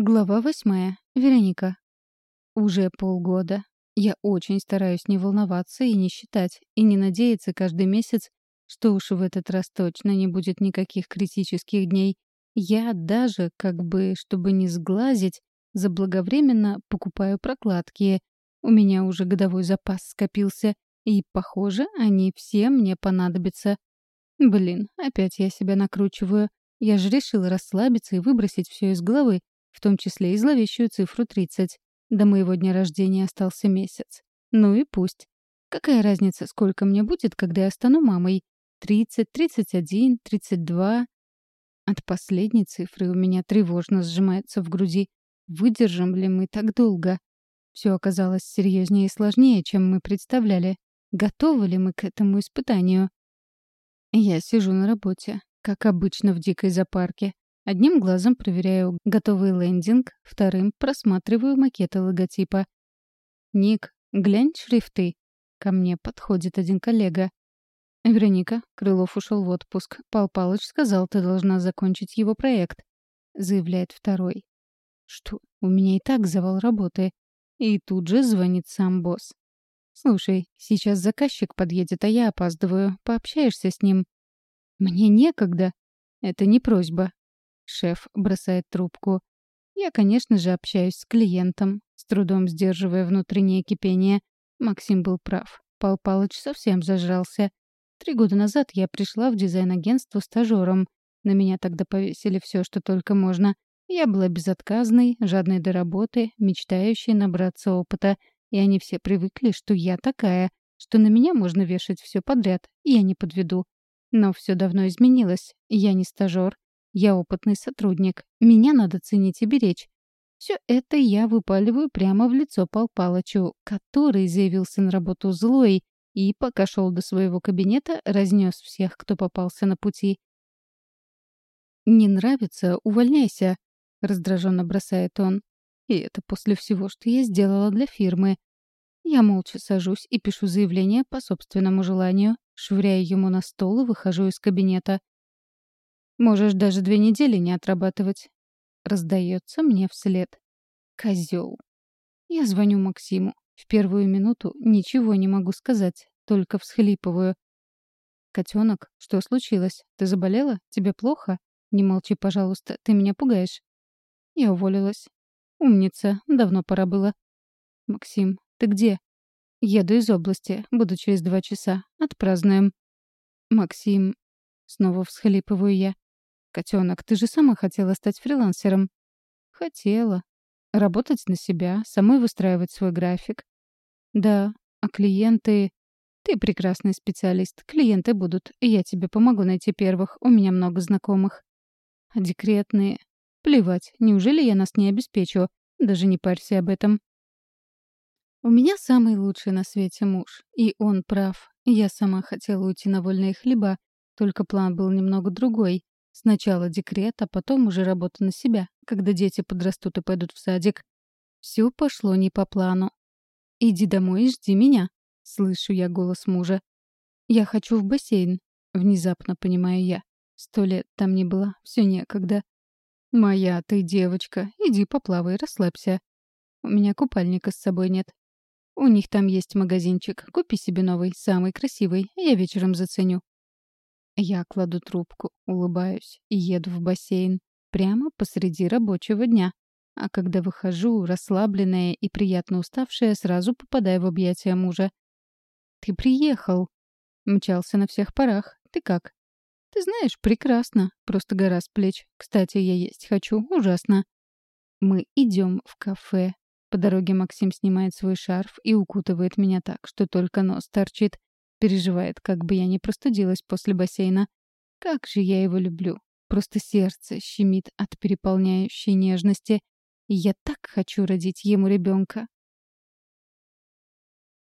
Глава восьмая. Вероника. Уже полгода. Я очень стараюсь не волноваться и не считать, и не надеяться каждый месяц, что уж в этот раз точно не будет никаких критических дней. Я даже, как бы, чтобы не сглазить, заблаговременно покупаю прокладки. У меня уже годовой запас скопился, и, похоже, они все мне понадобятся. Блин, опять я себя накручиваю. Я же решила расслабиться и выбросить все из головы, в том числе и зловещую цифру 30. До моего дня рождения остался месяц. Ну и пусть. Какая разница, сколько мне будет, когда я стану мамой? 30, 31, 32. От последней цифры у меня тревожно сжимается в груди. Выдержим ли мы так долго? Все оказалось серьезнее и сложнее, чем мы представляли. Готовы ли мы к этому испытанию? Я сижу на работе, как обычно в дикой зоопарке. Одним глазом проверяю готовый лендинг, вторым просматриваю макеты логотипа. «Ник, глянь шрифты». Ко мне подходит один коллега. «Вероника, Крылов ушел в отпуск. Пал Палыч сказал, ты должна закончить его проект», — заявляет второй. «Что? У меня и так завал работы». И тут же звонит сам босс. «Слушай, сейчас заказчик подъедет, а я опаздываю. Пообщаешься с ним?» «Мне некогда». «Это не просьба. Шеф бросает трубку. Я, конечно же, общаюсь с клиентом, с трудом сдерживая внутреннее кипение. Максим был прав. Пал Палыч совсем зажрался. Три года назад я пришла в дизайн-агентство стажером. На меня тогда повесили все, что только можно. Я была безотказной, жадной до работы, мечтающей набраться опыта. И они все привыкли, что я такая, что на меня можно вешать все подряд, и я не подведу. Но все давно изменилось. Я не стажер, я опытный сотрудник. Меня надо ценить и беречь. Все это я выпаливаю прямо в лицо Пал Палычу, который заявился на работу злой и, пока шел до своего кабинета, разнес всех, кто попался на пути. «Не нравится? Увольняйся», — раздраженно бросает он. И это после всего, что я сделала для фирмы. Я молча сажусь и пишу заявление по собственному желанию, швыряю ему на стол и выхожу из кабинета. Можешь даже две недели не отрабатывать. Раздается мне вслед. Козел. Я звоню Максиму. В первую минуту ничего не могу сказать, только всхлипываю. «Котенок, что случилось? Ты заболела? Тебе плохо? Не молчи, пожалуйста, ты меня пугаешь». Я уволилась. «Умница, давно пора было». «Максим, ты где?» «Еду из области, буду через два часа. Отпразднуем». «Максим...» Снова всхлипываю я. «Котенок, ты же сама хотела стать фрилансером». «Хотела. Работать на себя, самой выстраивать свой график». «Да, а клиенты...» «Ты прекрасный специалист. Клиенты будут. Я тебе помогу найти первых. У меня много знакомых». «А декретные...» «Плевать. Неужели я нас не обеспечу? Даже не парься об этом». У меня самый лучший на свете муж. И он прав. Я сама хотела уйти на вольные хлеба, только план был немного другой. Сначала декрет, а потом уже работа на себя, когда дети подрастут и пойдут в садик. Все пошло не по плану. «Иди домой и жди меня», — слышу я голос мужа. «Я хочу в бассейн», — внезапно понимаю я. Сто лет там не было, все некогда. «Моя ты девочка, иди поплавай, расслабься. У меня купальника с собой нет. У них там есть магазинчик, купи себе новый, самый красивый, я вечером заценю». Я кладу трубку, улыбаюсь и еду в бассейн. Прямо посреди рабочего дня. А когда выхожу, расслабленная и приятно уставшая, сразу попадаю в объятия мужа. «Ты приехал!» Мчался на всех парах. «Ты как?» «Ты знаешь, прекрасно. Просто гора с плеч. Кстати, я есть хочу. Ужасно». Мы идем в кафе. По дороге Максим снимает свой шарф и укутывает меня так, что только нос торчит. Переживает, как бы я не простудилась после бассейна. Как же я его люблю. Просто сердце щемит от переполняющей нежности. Я так хочу родить ему ребенка.